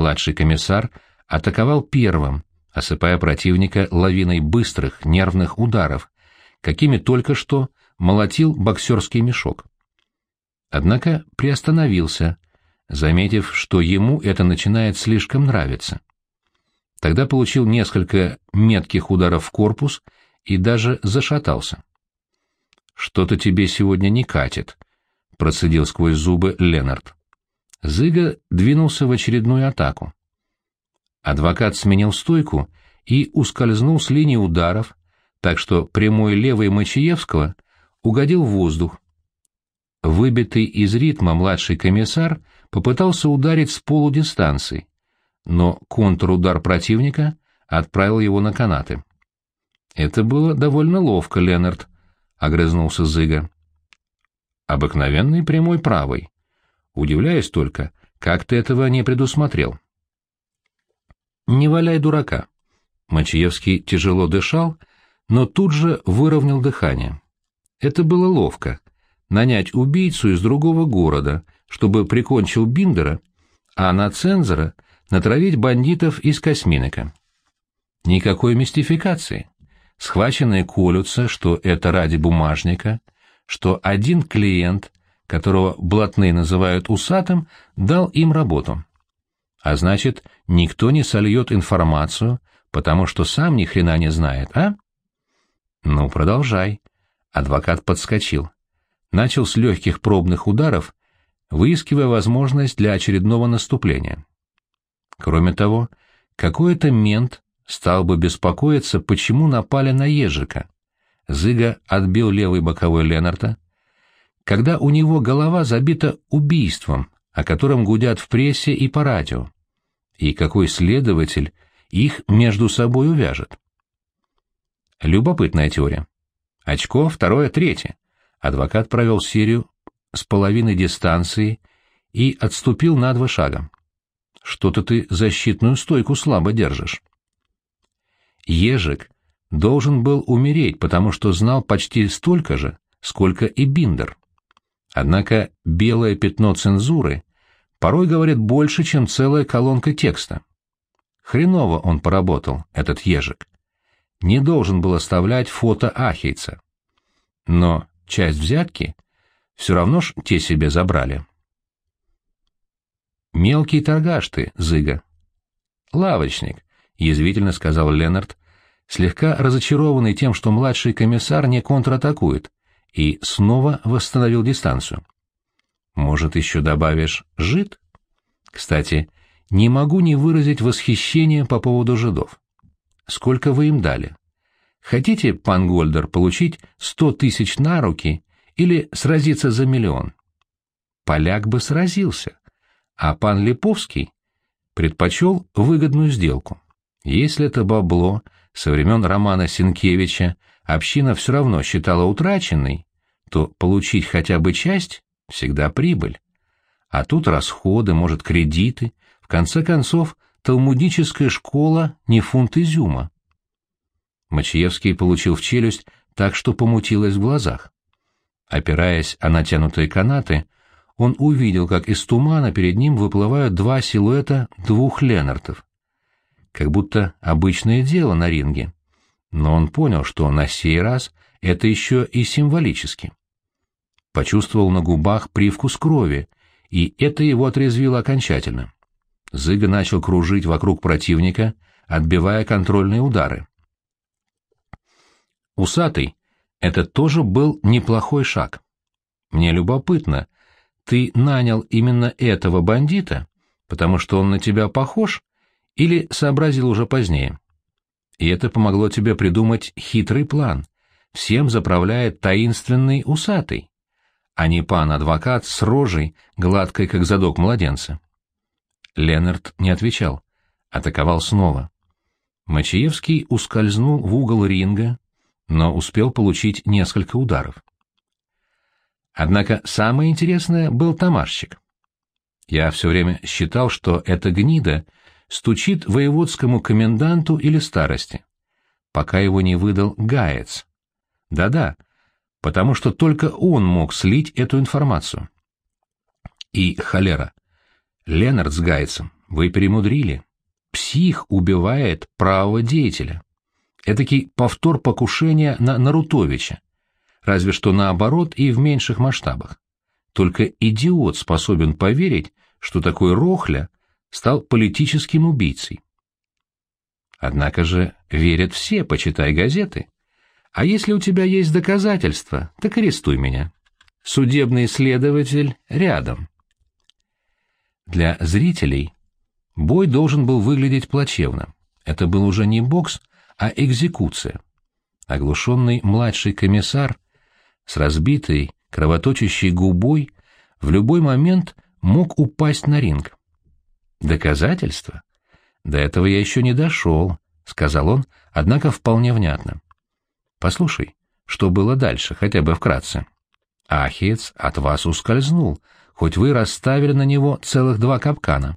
младший комиссар, атаковал первым, осыпая противника лавиной быстрых, нервных ударов, какими только что молотил боксерский мешок. Однако приостановился, заметив, что ему это начинает слишком нравиться. Тогда получил несколько метких ударов в корпус и даже зашатался. «Что-то тебе сегодня не катит», — процедил сквозь зубы Ленард. Зыга двинулся в очередную атаку. Адвокат сменил стойку и ускользнул с линии ударов, так что прямой левый Мачиевского угодил в воздух. Выбитый из ритма младший комиссар попытался ударить с полудистанции, но контрудар противника отправил его на канаты. «Это было довольно ловко, Ленард», — огрызнулся Зыга. «Обыкновенный прямой правый. Удивляюсь только, как ты этого не предусмотрел». «Не валяй дурака». Мачиевский тяжело дышал, но тут же выровнял дыхание. Это было ловко — нанять убийцу из другого города, чтобы прикончил Биндера, а на цензора натравить бандитов из Косминека. Никакой мистификации. Схваченные колются, что это ради бумажника, что один клиент, которого блатные называют усатым, дал им работу. А значит, никто не сольет информацию, потому что сам ни хрена не знает, а? Ну, продолжай. Адвокат подскочил. Начал с легких пробных ударов, выискивая возможность для очередного наступления. Кроме того, какой-то мент стал бы беспокоиться, почему напали на ежика. Зыга отбил левый боковой Ленарта, когда у него голова забита убийством, о котором гудят в прессе и по радио. И какой следователь их между собой увяжет? Любопытная теория. Очко второе, третье. Адвокат провел серию с половиной дистанции и отступил на два шага. Что-то ты защитную стойку слабо держишь. Ежик должен был умереть, потому что знал почти столько же, сколько и Биндер. Однако белое пятно цензуры порой говорит больше, чем целая колонка текста. Хреново он поработал, этот ежик. Не должен был оставлять фото Ахейца. Но часть взятки все равно ж те себе забрали. «Мелкий торгаш ты, Зыга». «Лавочник», — язвительно сказал Ленард, слегка разочарованный тем, что младший комиссар не контратакует, и снова восстановил дистанцию. «Может, еще добавишь жид?» «Кстати, не могу не выразить восхищение по поводу жидов. Сколько вы им дали? Хотите, пан Гольдер, получить сто тысяч на руки или сразиться за миллион?» Поляк бы сразился, а пан Липовский предпочел выгодную сделку. Если это бабло со времен Романа Сенкевича община все равно считала утраченной, то получить хотя бы часть — всегда прибыль. А тут расходы, может, кредиты, в конце концов, талмудическая школа не фунт изюма. Мачиевский получил в челюсть так, что помутилось в глазах. Опираясь о натянутые канаты, он увидел, как из тумана перед ним выплывают два силуэта двух Ленартов. Как будто обычное дело на ринге. Но он понял, что на сей раз это еще и символически. Почувствовал на губах привкус крови, и это его отрезвило окончательно. Зыга начал кружить вокруг противника, отбивая контрольные удары. Усатый — это тоже был неплохой шаг. Мне любопытно — ты нанял именно этого бандита, потому что он на тебя похож, или сообразил уже позднее? И это помогло тебе придумать хитрый план. Всем заправляет таинственный усатый, а не пан-адвокат с рожей, гладкой, как задок младенца. Ленард не отвечал, атаковал снова. Мачиевский ускользнул в угол ринга, но успел получить несколько ударов. Однако самое интересное был тамашчик. Я все время считал, что эта гнида стучит воеводскому коменданту или старости, пока его не выдал Гаец. Да-да, потому что только он мог слить эту информацию. И холера. Ленард с Гайцем Вы перемудрили. Псих убивает правого деятеля. Этакий повтор покушения на Нарутовича. Разве что наоборот и в меньших масштабах. Только идиот способен поверить, что такой Рохля стал политическим убийцей. Однако же верят все, почитай газеты. А если у тебя есть доказательства, так арестуй меня. Судебный следователь рядом. Для зрителей бой должен был выглядеть плачевно. Это был уже не бокс, а экзекуция. Оглушенный младший комиссар с разбитой, кровоточащей губой в любой момент мог упасть на ринг. Доказательства? До этого я еще не дошел, — сказал он, однако вполне внятно. Послушай, что было дальше, хотя бы вкратце. Ахиец от вас ускользнул, хоть вы расставили на него целых два капкана.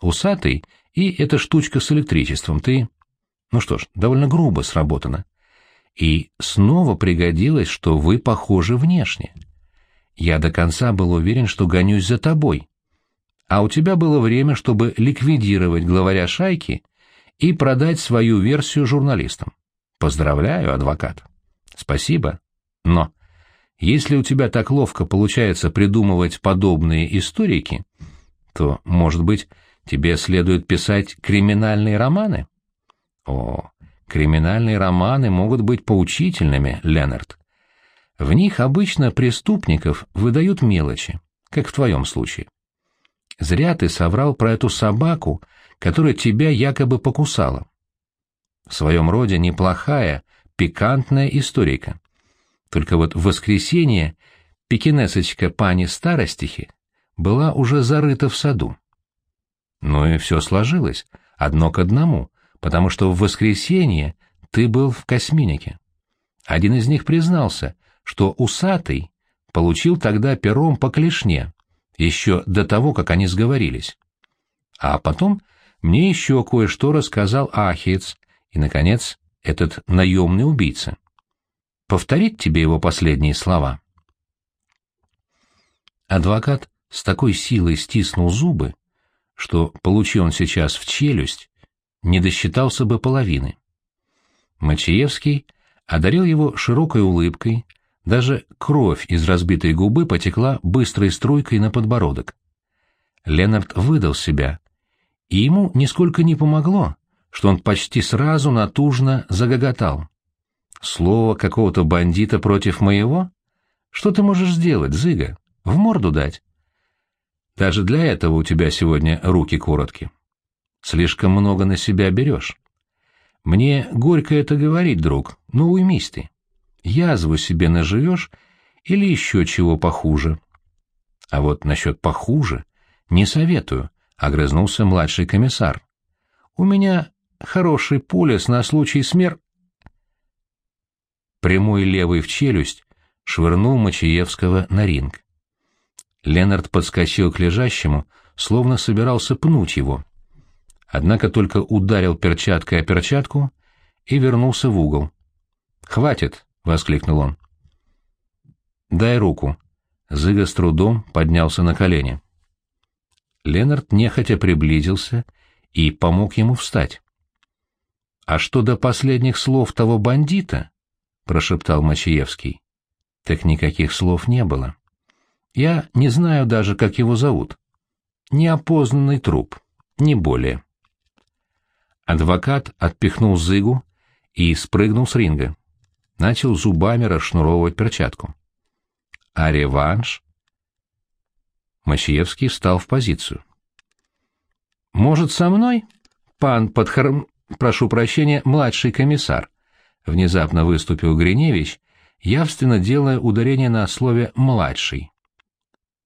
Усатый и эта штучка с электричеством. Ты... Ну что ж, довольно грубо сработано. И снова пригодилось, что вы похожи внешне. Я до конца был уверен, что гонюсь за тобой. А у тебя было время, чтобы ликвидировать главаря шайки и продать свою версию журналистам. Поздравляю, адвокат. Спасибо. Но если у тебя так ловко получается придумывать подобные историки, то, может быть, тебе следует писать криминальные романы? О, криминальные романы могут быть поучительными, Ленард. В них обычно преступников выдают мелочи, как в твоем случае. Зря ты соврал про эту собаку, которая тебя якобы покусала. В своем роде неплохая, пикантная историка. Только вот в воскресенье пекинесочка пани Старостихи была уже зарыта в саду. Ну и все сложилось, одно к одному, потому что в воскресенье ты был в Косминике. Один из них признался, что усатый получил тогда пером по клешне, еще до того, как они сговорились. А потом мне еще кое-что рассказал Ахиец, и, наконец, этот наемный убийца. Повторить тебе его последние слова? Адвокат с такой силой стиснул зубы, что, получи он сейчас в челюсть, не досчитался бы половины. Мачиевский одарил его широкой улыбкой, даже кровь из разбитой губы потекла быстрой струйкой на подбородок. Ленард выдал себя, и ему нисколько не помогло, что он почти сразу натужно загоготал. «Слово какого-то бандита против моего? Что ты можешь сделать, Зыга? В морду дать?» «Даже для этого у тебя сегодня руки короткие. Слишком много на себя берешь. Мне горько это говорить, друг, но уймись ты язву себе наживешь или еще чего похуже. А вот насчет похуже не советую, — огрызнулся младший комиссар. У меня хороший полис на случай смер... Прямой левый в челюсть швырнул Мачиевского на ринг. Ленард подскочил к лежащему, словно собирался пнуть его. Однако только ударил перчаткой о перчатку и вернулся в угол. «Хватит!» — воскликнул он. «Дай руку». Зыга с трудом поднялся на колени. Ленард нехотя приблизился и помог ему встать. «А что до последних слов того бандита?» — прошептал Мачиевский. «Так никаких слов не было. Я не знаю даже, как его зовут. Неопознанный труп, не более». Адвокат отпихнул Зыгу и спрыгнул с ринга начал зубами расшнуровывать перчатку. А реванш? Мачиевский встал в позицию. «Может, со мной, пан Подхарм... прошу прощения, младший комиссар?» Внезапно выступил Гриневич, явственно делая ударение на слове «младший».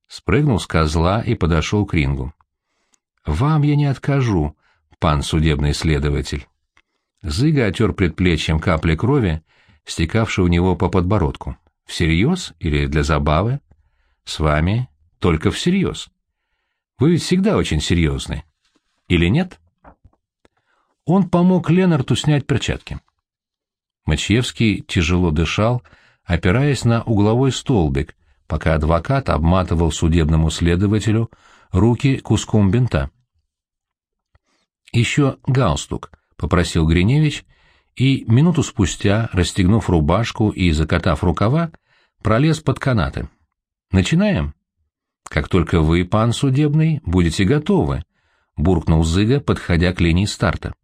Спрыгнул с козла и подошел к рингу. «Вам я не откажу, пан судебный следователь». Зыга отер предплечьем капли крови стекавший у него по подбородку. Всерьез или для забавы? С вами только всерьез. Вы ведь всегда очень серьезны. Или нет? Он помог Ленарту снять перчатки. Мачевский тяжело дышал, опираясь на угловой столбик, пока адвокат обматывал судебному следователю руки куском бинта. Еще галстук, — попросил Гриневич, и минуту спустя, расстегнув рубашку и закатав рукава, пролез под канаты. «Начинаем?» «Как только вы, пан судебный, будете готовы», — буркнул Зыга, подходя к линии старта.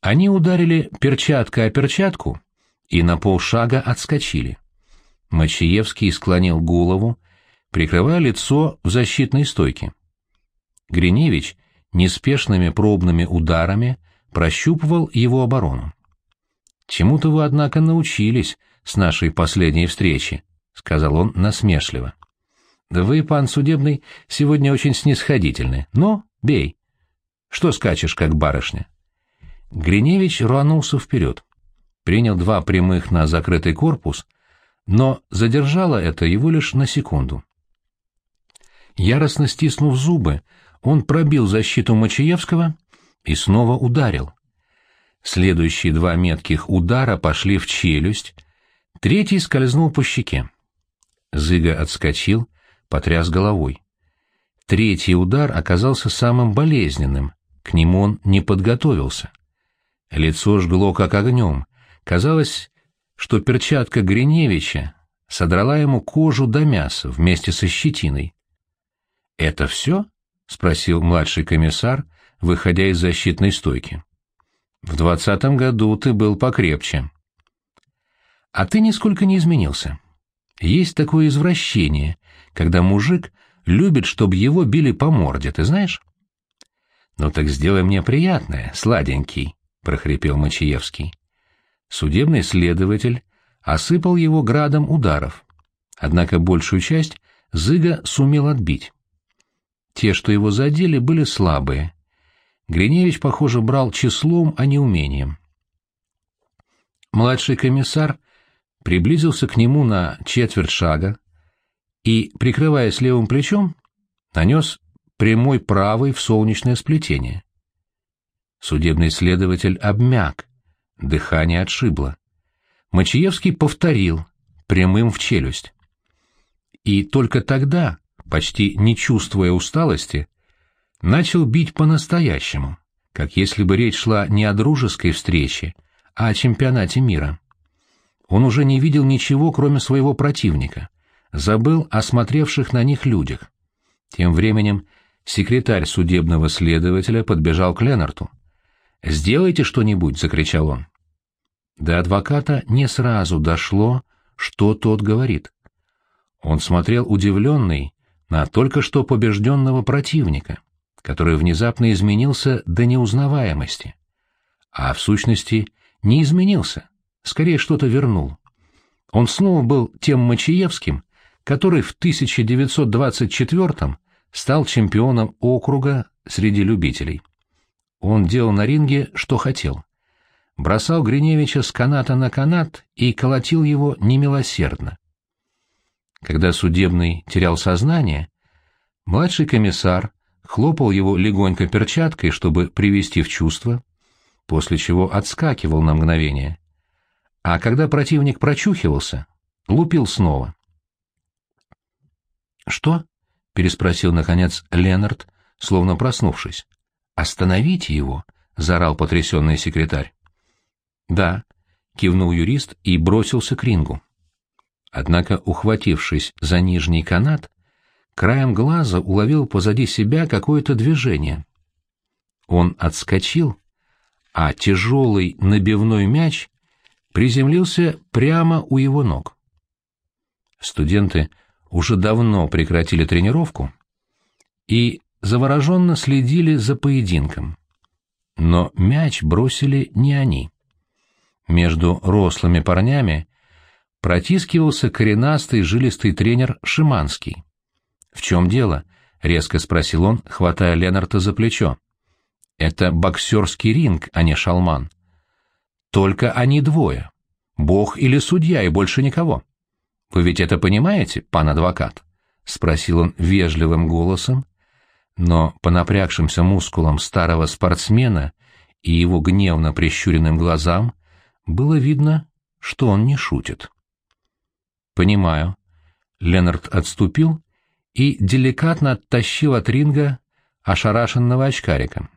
Они ударили перчатка о перчатку и на полшага отскочили. Мачиевский склонил голову, прикрывая лицо в защитной стойке. Гриневич неспешными пробными ударами прощупывал его оборону. «Чему-то вы, однако, научились с нашей последней встречи», — сказал он насмешливо. «Да вы, пан судебный, сегодня очень снисходительны. Но бей. Что скачешь, как барышня?» Гриневич рванулся вперед. Принял два прямых на закрытый корпус, но задержало это его лишь на секунду. Яростно стиснув зубы, он пробил защиту Мачаевского и снова ударил. Следующие два метких удара пошли в челюсть, третий скользнул по щеке. Зыга отскочил, потряс головой. Третий удар оказался самым болезненным, к нему он не подготовился. Лицо жгло как огнем, казалось, что перчатка Гриневича содрала ему кожу до мяса вместе со щетиной. «Это все?» — спросил младший комиссар, выходя из защитной стойки. В двадцатом году ты был покрепче. А ты нисколько не изменился. Есть такое извращение, когда мужик любит, чтобы его били по морде, ты знаешь? Ну так сделай мне приятное, сладенький, прохрипел Мачиевский. Судебный следователь осыпал его градом ударов. Однако большую часть Зыга сумел отбить. Те, что его задели, были слабые, Гриневич, похоже, брал числом, а не умением. Младший комиссар приблизился к нему на четверть шага и, прикрываясь левым плечом, нанес прямой правый в солнечное сплетение. Судебный следователь обмяк, дыхание отшибло. Мачиевский повторил, прямым в челюсть. И только тогда, почти не чувствуя усталости, начал бить по-настоящему, как если бы речь шла не о дружеской встрече, а о чемпионате мира. Он уже не видел ничего, кроме своего противника, забыл о смотревших на них людях. Тем временем секретарь судебного следователя подбежал к Ленарту. «Сделайте что-нибудь!» — закричал он. До адвоката не сразу дошло, что тот говорит. Он смотрел удивленный на только что побежденного противника который внезапно изменился до неузнаваемости. А в сущности не изменился, скорее что-то вернул. Он снова был тем Мачиевским, который в 1924 стал чемпионом округа среди любителей. Он делал на ринге, что хотел. Бросал Гриневича с каната на канат и колотил его немилосердно. Когда судебный терял сознание, младший комиссар хлопал его легонько перчаткой, чтобы привести в чувство, после чего отскакивал на мгновение. А когда противник прочухивался, лупил снова. «Что?» — переспросил, наконец, Ленард, словно проснувшись. «Остановите его!» — заорал потрясенный секретарь. «Да», — кивнул юрист и бросился к рингу. Однако, ухватившись за нижний канат, краем глаза уловил позади себя какое-то движение. Он отскочил, а тяжелый набивной мяч приземлился прямо у его ног. Студенты уже давно прекратили тренировку и завороженно следили за поединком. Но мяч бросили не они. Между рослыми парнями протискивался коренастый жилистый тренер Шиманский. «В чем дело?» — резко спросил он, хватая Ленарта за плечо. «Это боксерский ринг, а не шалман. Только они двое. Бог или судья, и больше никого. Вы ведь это понимаете, пан адвокат?» — спросил он вежливым голосом, но по напрягшимся мускулам старого спортсмена и его гневно прищуренным глазам было видно, что он не шутит. «Понимаю». Ленард отступил и деликатно оттащил от ринга ошарашенного очкарика.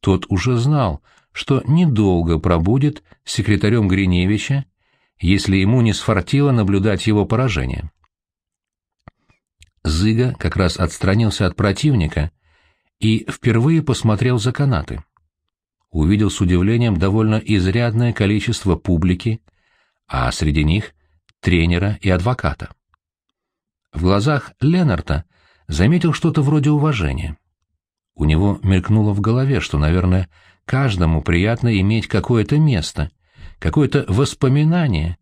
Тот уже знал, что недолго пробудет секретарем Гриневича, если ему не сфартило наблюдать его поражение. Зыга как раз отстранился от противника и впервые посмотрел за канаты. Увидел с удивлением довольно изрядное количество публики, а среди них тренера и адвоката. В глазах Ленарта заметил что-то вроде уважения. У него мелькнуло в голове, что, наверное, каждому приятно иметь какое-то место, какое-то воспоминание,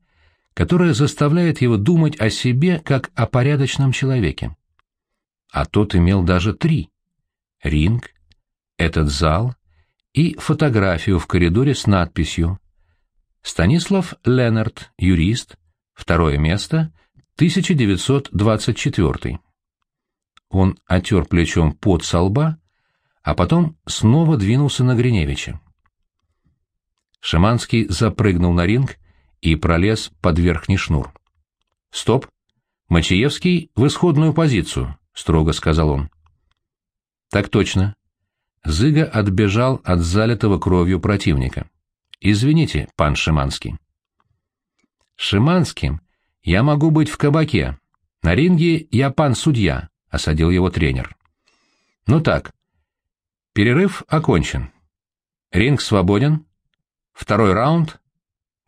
которое заставляет его думать о себе как о порядочном человеке. А тот имел даже три. Ринг, этот зал и фотографию в коридоре с надписью «Станислав Ленард, юрист, второе место, 1924». Он отер плечом под со лба, а потом снова двинулся на Гриневича. Шаманский запрыгнул на ринг и пролез под верхний шнур. «Стоп! Мачиевский в исходную позицию», — строго сказал он. «Так точно». Зыга отбежал от залитого кровью противника. «Извините, пан Шиманский». «Шиманским я могу быть в кабаке. На ринге я пан судья», — осадил его тренер. «Ну так, перерыв окончен. Ринг свободен. Второй раунд.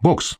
Бокс».